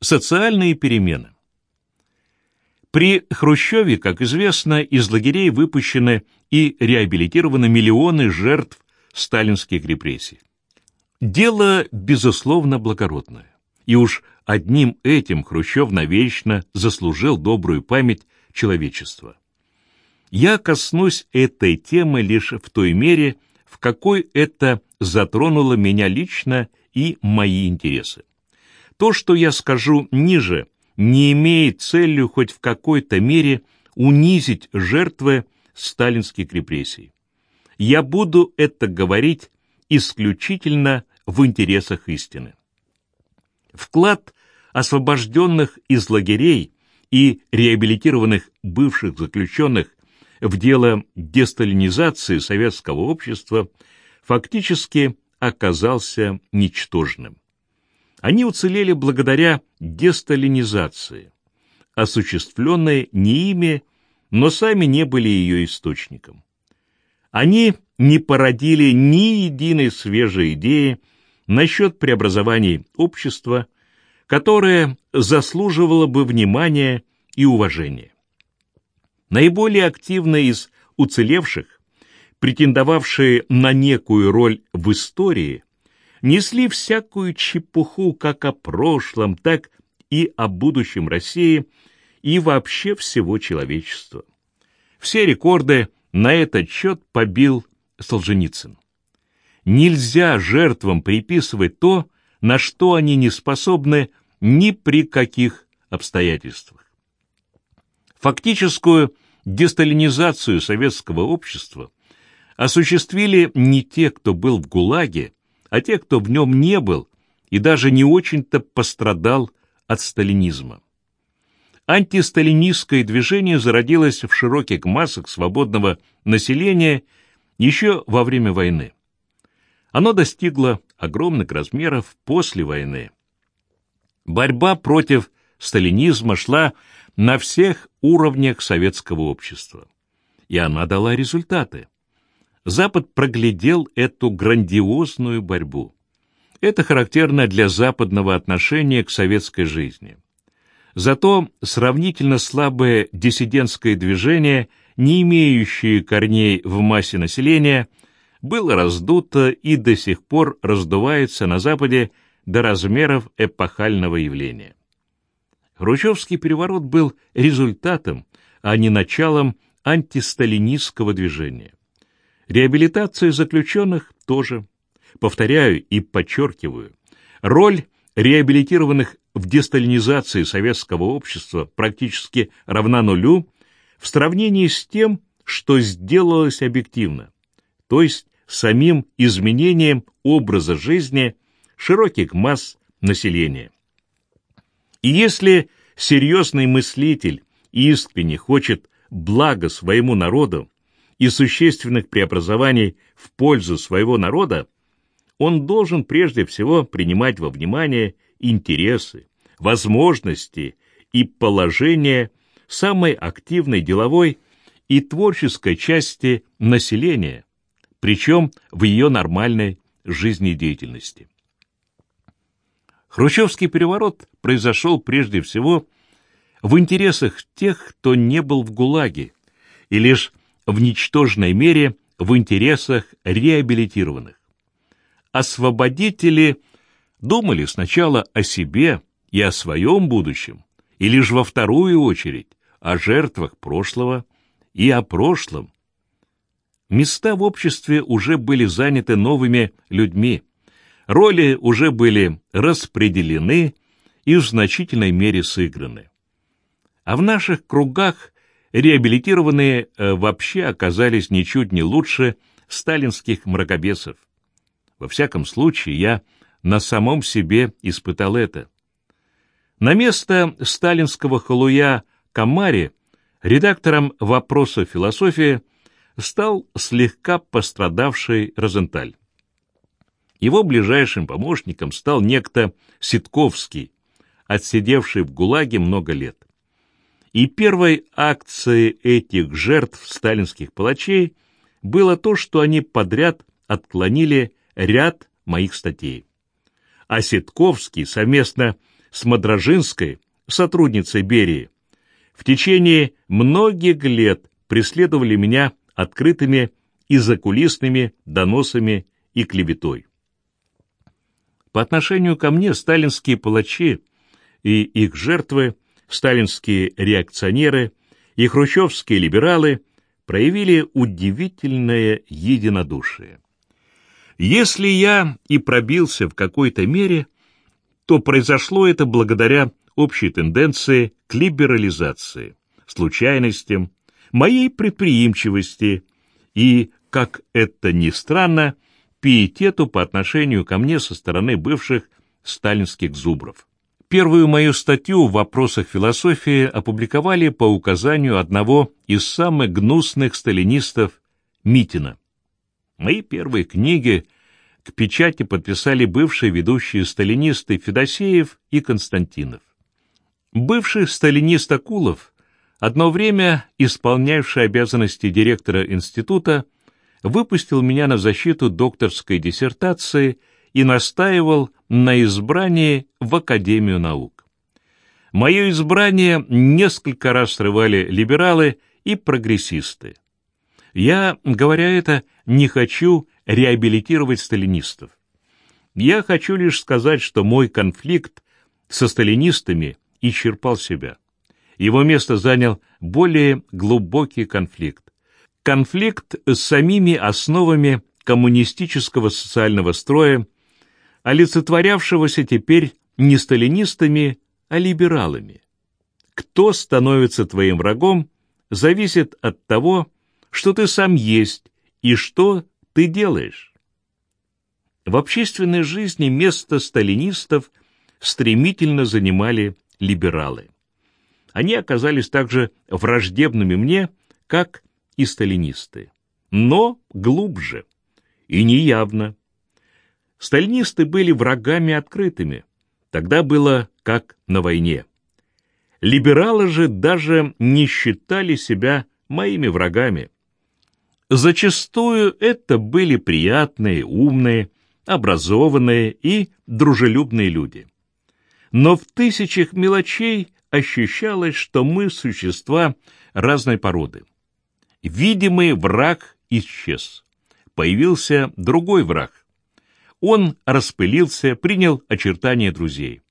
Социальные перемены. При Хрущеве, как известно, из лагерей выпущены и реабилитированы миллионы жертв сталинских репрессий. Дело, безусловно, благородное. И уж одним этим Хрущев навечно заслужил добрую память человечества. Я коснусь этой темы лишь в той мере, в какой это затронуло меня лично и мои интересы. То, что я скажу ниже, не имеет целью хоть в какой-то мере унизить жертвы сталинских репрессий. Я буду это говорить исключительно в интересах истины. Вклад освобожденных из лагерей и реабилитированных бывших заключенных в дело десталинизации советского общества фактически оказался ничтожным. Они уцелели благодаря десталинизации, осуществленной не ими, но сами не были ее источником. Они не породили ни единой свежей идеи насчет преобразований общества, которое заслуживало бы внимания и уважения. Наиболее активные из уцелевших, претендовавшие на некую роль в истории, несли всякую чепуху как о прошлом, так и о будущем России и вообще всего человечества. Все рекорды на этот счет побил Солженицын. Нельзя жертвам приписывать то, на что они не способны ни при каких обстоятельствах. Фактическую десталинизацию советского общества осуществили не те, кто был в ГУЛАГе, а те, кто в нем не был и даже не очень-то пострадал от сталинизма. Антисталинистское движение зародилось в широких массах свободного населения еще во время войны. Оно достигло огромных размеров после войны. Борьба против сталинизма шла на всех уровнях советского общества. И она дала результаты. Запад проглядел эту грандиозную борьбу. Это характерно для западного отношения к советской жизни. Зато сравнительно слабое диссидентское движение, не имеющее корней в массе населения, было раздуто и до сих пор раздувается на Западе до размеров эпохального явления. Хрущевский переворот был результатом, а не началом антисталинистского движения. Реабилитация заключенных тоже. Повторяю и подчеркиваю, роль реабилитированных в десталинизации советского общества практически равна нулю в сравнении с тем, что сделалось объективно, то есть самим изменением образа жизни широких масс населения. И если серьезный мыслитель искренне хочет блага своему народу, и существенных преобразований в пользу своего народа, он должен прежде всего принимать во внимание интересы, возможности и положение самой активной деловой и творческой части населения, причем в ее нормальной жизнедеятельности. Хрущевский переворот произошел прежде всего в интересах тех, кто не был в ГУЛАГе, и лишь в ничтожной мере в интересах реабилитированных. Освободители думали сначала о себе и о своем будущем, и лишь во вторую очередь о жертвах прошлого и о прошлом. Места в обществе уже были заняты новыми людьми, роли уже были распределены и в значительной мере сыграны. А в наших кругах реабилитированные э, вообще оказались ничуть не лучше сталинских мракобесов. Во всяком случае, я на самом себе испытал это. На место сталинского халуя Камари редактором «Вопроса философии» стал слегка пострадавший Розенталь. Его ближайшим помощником стал некто Ситковский, отсидевший в ГУЛАГе много лет. И первой акцией этих жертв сталинских палачей было то, что они подряд отклонили ряд моих статей. А Ситковский совместно с Мадрожинской, сотрудницей Берии, в течение многих лет преследовали меня открытыми и закулисными доносами и клеветой. По отношению ко мне сталинские палачи и их жертвы, сталинские реакционеры и хрущевские либералы проявили удивительное единодушие. Если я и пробился в какой-то мере, то произошло это благодаря общей тенденции к либерализации, случайностям, моей предприимчивости и, как это ни странно, пиетету по отношению ко мне со стороны бывших сталинских зубров. Первую мою статью в вопросах философии опубликовали по указанию одного из самых гнусных сталинистов Митина. Мои первые книги к печати подписали бывшие ведущие сталинисты Федосеев и Константинов. Бывший сталинист Акулов, одно время исполнявший обязанности директора института, выпустил меня на защиту докторской диссертации и настаивал на избрании в Академию наук. Мое избрание несколько раз срывали либералы и прогрессисты. Я, говоря это, не хочу реабилитировать сталинистов. Я хочу лишь сказать, что мой конфликт со сталинистами исчерпал себя. Его место занял более глубокий конфликт. Конфликт с самими основами коммунистического социального строя, олицетворявшегося теперь не сталинистами, а либералами. Кто становится твоим врагом, зависит от того, что ты сам есть и что ты делаешь. В общественной жизни место сталинистов стремительно занимали либералы. Они оказались также враждебными мне, как и сталинисты. Но глубже и неявно. Сталинисты были врагами открытыми. Тогда было как на войне. Либералы же даже не считали себя моими врагами. Зачастую это были приятные, умные, образованные и дружелюбные люди. Но в тысячах мелочей ощущалось, что мы существа разной породы. Видимый враг исчез. Появился другой враг. Он распылился, принял очертания друзей.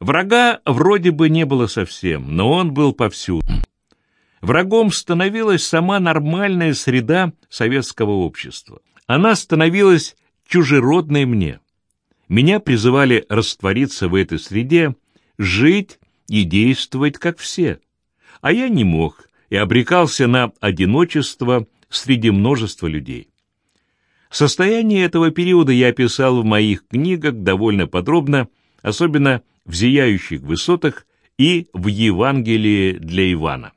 Врага вроде бы не было совсем, но он был повсюду. Врагом становилась сама нормальная среда советского общества. Она становилась чужеродной мне. Меня призывали раствориться в этой среде, жить и действовать как все. А я не мог и обрекался на одиночество среди множества людей. Состояние этого периода я описал в моих книгах довольно подробно, особенно в «Зияющих высотах» и в «Евангелии для Ивана».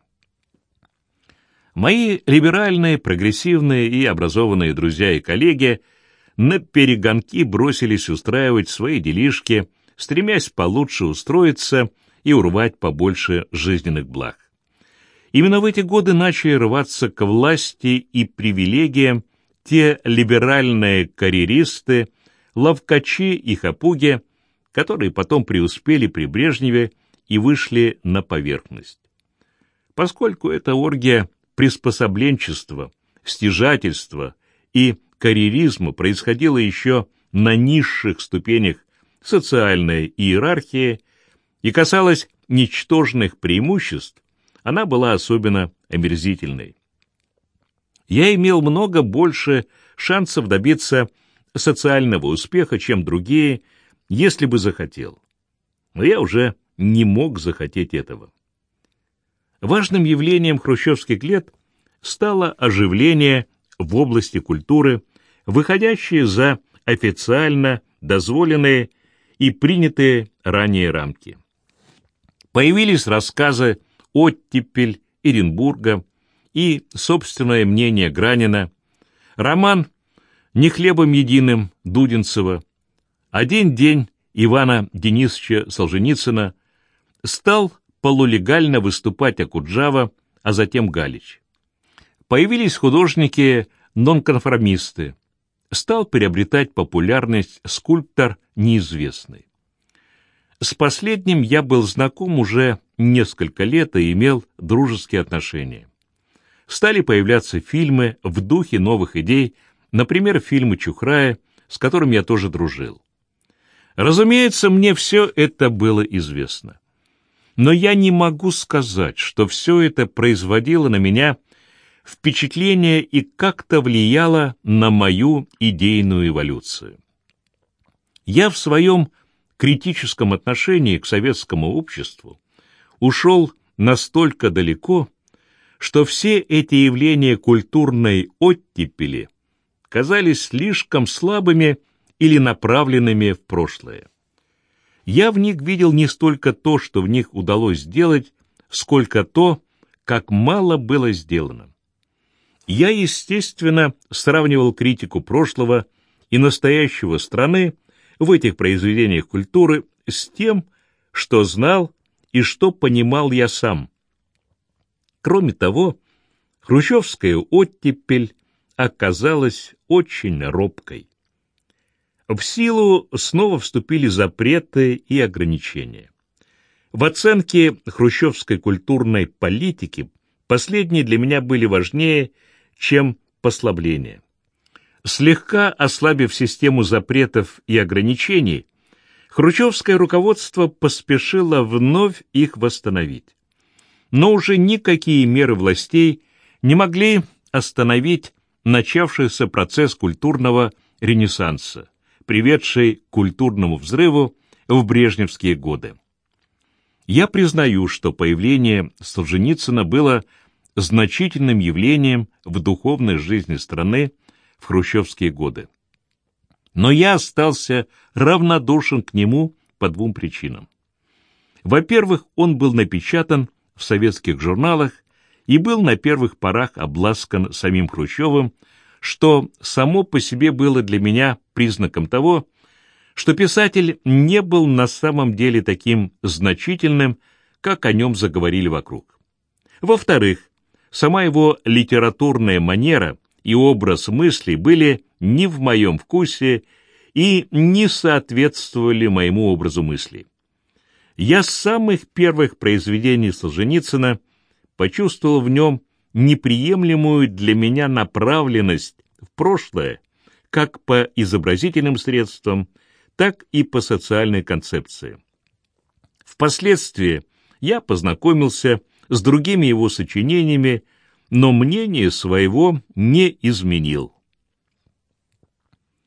Мои либеральные, прогрессивные и образованные друзья и коллеги на перегонки бросились устраивать свои делишки, стремясь получше устроиться и урвать побольше жизненных благ. Именно в эти годы начали рваться к власти и привилегиям те либеральные карьеристы, ловкачи и хапуги, которые потом преуспели при Брежневе и вышли на поверхность. Поскольку эта оргия приспособленчества, стяжательства и карьеризма происходило еще на низших ступенях социальной иерархии и касалось ничтожных преимуществ, она была особенно омерзительной. Я имел много больше шансов добиться социального успеха, чем другие, если бы захотел. Но я уже не мог захотеть этого. Важным явлением хрущевских лет стало оживление в области культуры, выходящее за официально дозволенные и принятые ранее рамки. Появились рассказы «Оттепель», «Иренбурга» и «Собственное мнение Гранина», роман «Не хлебом единым» Дудинцева, «Один день» Ивана Денисовича Солженицына стал полулегально выступать Акуджава, а затем Галич. Появились художники-нонконформисты. Стал приобретать популярность скульптор неизвестный. С последним я был знаком уже несколько лет и имел дружеские отношения. Стали появляться фильмы в духе новых идей, например, фильмы Чухрая, с которым я тоже дружил. Разумеется, мне все это было известно. Но я не могу сказать, что все это производило на меня впечатление и как-то влияло на мою идейную эволюцию. Я в своем критическом отношении к советскому обществу ушел настолько далеко, что все эти явления культурной оттепели казались слишком слабыми или направленными в прошлое. Я в них видел не столько то, что в них удалось сделать, сколько то, как мало было сделано. Я, естественно, сравнивал критику прошлого и настоящего страны в этих произведениях культуры с тем, что знал и что понимал я сам. Кроме того, хрущевская оттепель оказалась очень робкой. В силу снова вступили запреты и ограничения. В оценке хрущевской культурной политики последние для меня были важнее, чем послабления. Слегка ослабив систему запретов и ограничений, хрущевское руководство поспешило вновь их восстановить. Но уже никакие меры властей не могли остановить начавшийся процесс культурного ренессанса, приведший к культурному взрыву в брежневские годы. Я признаю, что появление Солженицына было значительным явлением в духовной жизни страны в хрущевские годы. Но я остался равнодушен к нему по двум причинам. Во-первых, он был напечатан в советских журналах и был на первых порах обласкан самим Хрущевым, что само по себе было для меня признаком того, что писатель не был на самом деле таким значительным, как о нем заговорили вокруг. Во-вторых, сама его литературная манера и образ мысли были не в моем вкусе и не соответствовали моему образу мысли. Я с самых первых произведений Солженицына почувствовал в нем неприемлемую для меня направленность в прошлое, как по изобразительным средствам, так и по социальной концепции. Впоследствии я познакомился с другими его сочинениями, но мнение своего не изменил.